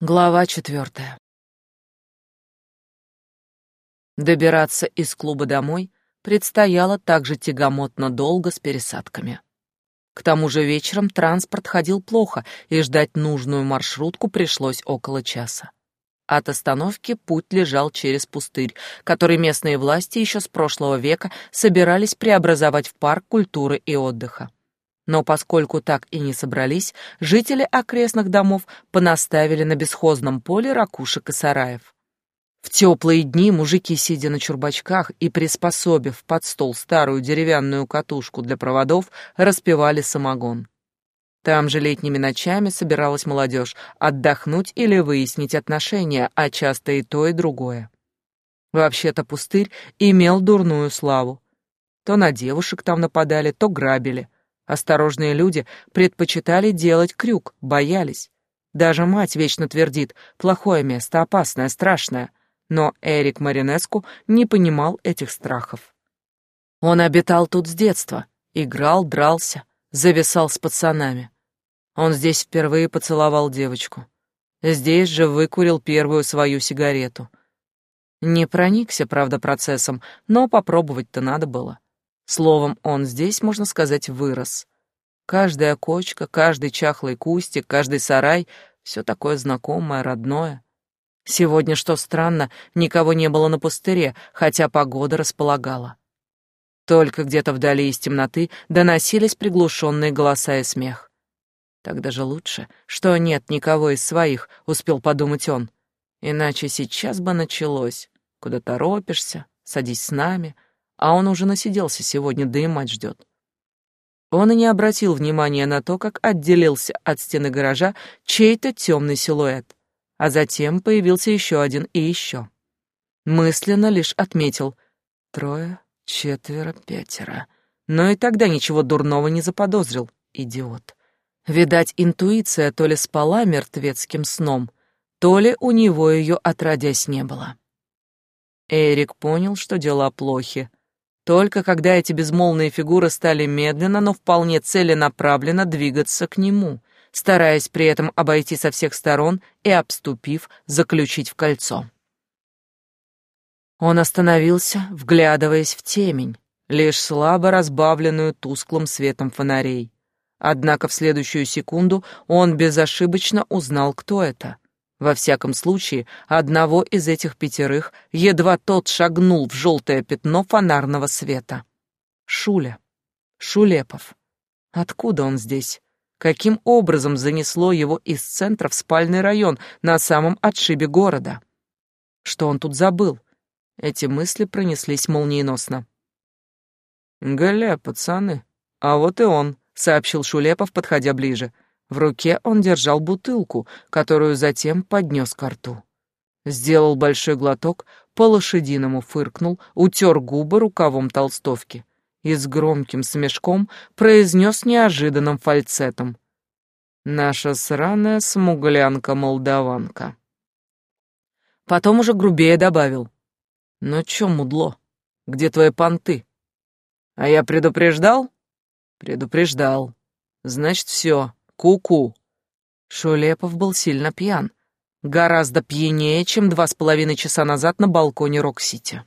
Глава четвертая. Добираться из клуба домой предстояло также тягомотно долго с пересадками. К тому же вечером транспорт ходил плохо, и ждать нужную маршрутку пришлось около часа. От остановки путь лежал через пустырь, который местные власти еще с прошлого века собирались преобразовать в парк культуры и отдыха. Но поскольку так и не собрались, жители окрестных домов понаставили на бесхозном поле ракушек и сараев. В теплые дни мужики, сидя на чурбачках и приспособив под стол старую деревянную катушку для проводов, распивали самогон. Там же летними ночами собиралась молодежь отдохнуть или выяснить отношения, а часто и то, и другое. Вообще-то пустырь имел дурную славу. То на девушек там нападали, то грабили — Осторожные люди предпочитали делать крюк, боялись. Даже мать вечно твердит «плохое место, опасное, страшное». Но Эрик Маринеску не понимал этих страхов. Он обитал тут с детства, играл, дрался, зависал с пацанами. Он здесь впервые поцеловал девочку. Здесь же выкурил первую свою сигарету. Не проникся, правда, процессом, но попробовать-то надо было. Словом, он здесь, можно сказать, вырос. Каждая кочка, каждый чахлый кустик, каждый сарай — все такое знакомое, родное. Сегодня, что странно, никого не было на пустыре, хотя погода располагала. Только где-то вдали из темноты доносились приглушенные голоса и смех. Так даже лучше, что нет никого из своих, успел подумать он. Иначе сейчас бы началось. Куда торопишься? Садись с нами — а он уже насиделся сегодня, да и мать ждет. Он и не обратил внимания на то, как отделился от стены гаража чей-то темный силуэт, а затем появился еще один и еще. Мысленно лишь отметил трое, четверо, пятеро. Но и тогда ничего дурного не заподозрил, идиот. Видать, интуиция то ли спала мертвецким сном, то ли у него ее отродясь не было. Эрик понял, что дела плохи, только когда эти безмолвные фигуры стали медленно, но вполне целенаправленно двигаться к нему, стараясь при этом обойти со всех сторон и, обступив, заключить в кольцо. Он остановился, вглядываясь в темень, лишь слабо разбавленную тусклым светом фонарей. Однако в следующую секунду он безошибочно узнал, кто это — во всяком случае, одного из этих пятерых едва тот шагнул в желтое пятно фонарного света. Шуля. Шулепов. Откуда он здесь? Каким образом занесло его из центра в спальный район на самом отшибе города? Что он тут забыл? Эти мысли пронеслись молниеносно. «Гля, пацаны, а вот и он», — сообщил Шулепов, подходя ближе. — в руке он держал бутылку, которую затем поднес ко рту. Сделал большой глоток, по-лошадиному фыркнул, утер губы рукавом толстовки и с громким смешком произнес неожиданным фальцетом. «Наша сраная смуглянка-молдаванка». Потом уже грубее добавил. «Ну чё, мудло, где твои понты?» «А я предупреждал?» «Предупреждал. Значит, все. Ку-ку. Шулепов был сильно пьян. Гораздо пьянее, чем два с половиной часа назад на балконе Рок-Сити.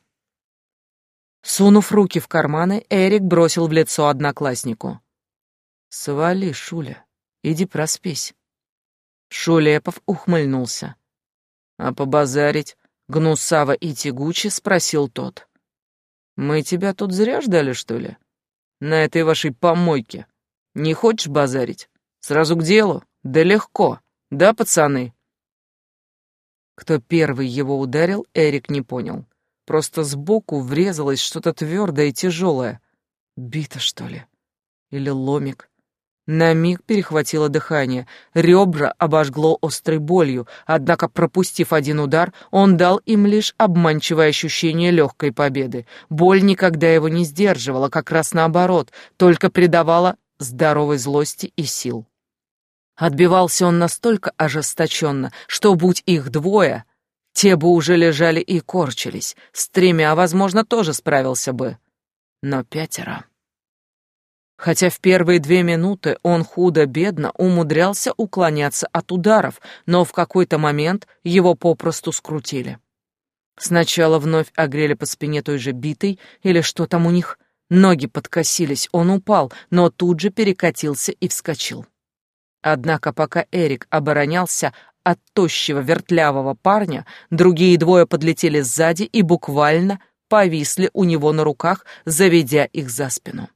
Сунув руки в карманы, Эрик бросил в лицо однокласснику. «Свали, Шуля, иди проспись». Шулепов ухмыльнулся. «А побазарить?» — гнусаво и тягуче спросил тот. «Мы тебя тут зря ждали, что ли? На этой вашей помойке. Не хочешь базарить?» Сразу к делу? Да легко. Да, пацаны?» Кто первый его ударил, Эрик не понял. Просто сбоку врезалось что-то твердое и тяжелое. Бита, что ли? Или ломик? На миг перехватило дыхание, ребра обожгло острой болью, однако, пропустив один удар, он дал им лишь обманчивое ощущение легкой победы. Боль никогда его не сдерживала, как раз наоборот, только придавала здоровой злости и сил. Отбивался он настолько ожесточенно, что, будь их двое, те бы уже лежали и корчились, с тремя, возможно, тоже справился бы. Но пятеро... Хотя в первые две минуты он худо-бедно умудрялся уклоняться от ударов, но в какой-то момент его попросту скрутили. Сначала вновь огрели по спине той же битой, или что там у них. Ноги подкосились, он упал, но тут же перекатился и вскочил. Однако пока Эрик оборонялся от тощего вертлявого парня, другие двое подлетели сзади и буквально повисли у него на руках, заведя их за спину.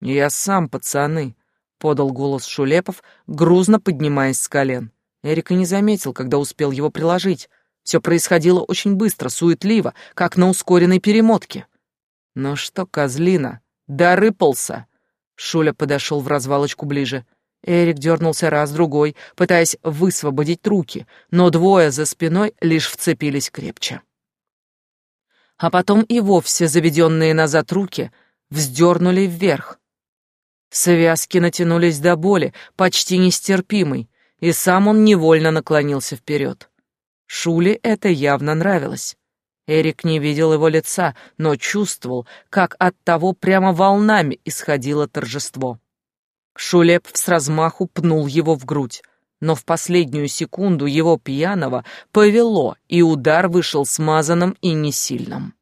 «Я сам, пацаны», — подал голос Шулепов, грузно поднимаясь с колен. Эрик и не заметил, когда успел его приложить. Все происходило очень быстро, суетливо, как на ускоренной перемотке. «Ну что, козлина, дорыпался!» Шуля подошел в развалочку ближе. Эрик дернулся раз-другой, пытаясь высвободить руки, но двое за спиной лишь вцепились крепче. А потом и вовсе заведенные назад руки вздернули вверх. Связки натянулись до боли, почти нестерпимой, и сам он невольно наклонился вперед. Шуле это явно нравилось. Эрик не видел его лица, но чувствовал, как от того прямо волнами исходило торжество. Шулеп с размаху пнул его в грудь, но в последнюю секунду его пьяного повело, и удар вышел смазанным и несильным.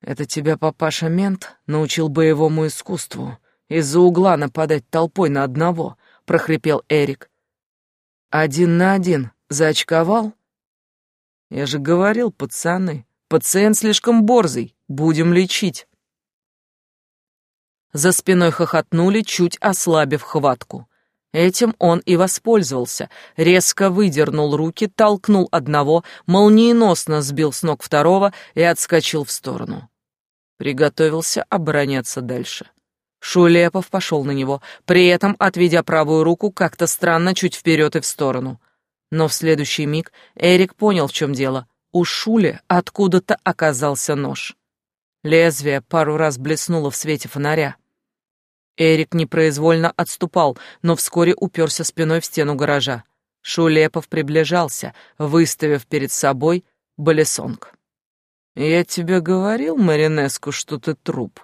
«Это тебя папаша-мент научил боевому искусству, из-за угла нападать толпой на одного», — прохрипел Эрик. «Один на один заочковал?» «Я же говорил, пацаны, пациент слишком борзый, будем лечить». За спиной хохотнули, чуть ослабив хватку. Этим он и воспользовался, резко выдернул руки, толкнул одного, молниеносно сбил с ног второго и отскочил в сторону. Приготовился обороняться дальше. Шулепов пошел на него, при этом отведя правую руку как-то странно чуть вперед и в сторону. Но в следующий миг Эрик понял, в чем дело. У Шули откуда-то оказался нож. Лезвие пару раз блеснуло в свете фонаря. Эрик непроизвольно отступал, но вскоре уперся спиной в стену гаража. Шулепов приближался, выставив перед собой балесонг. «Я тебе говорил, Маринеску, что ты труп?»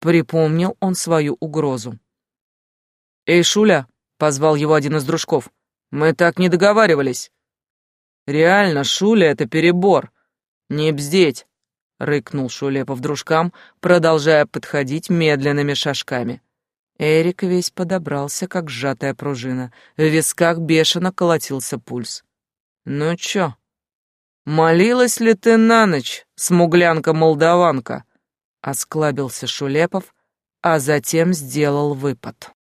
Припомнил он свою угрозу. «Эй, Шуля!» — позвал его один из дружков. «Мы так не договаривались». «Реально, Шуля — это перебор. Не бздеть. — рыкнул Шулепов дружкам, продолжая подходить медленными шажками. Эрик весь подобрался, как сжатая пружина. В висках бешено колотился пульс. «Ну чё, молилась ли ты на ночь, смуглянка-молдаванка?» — осклабился Шулепов, а затем сделал выпад.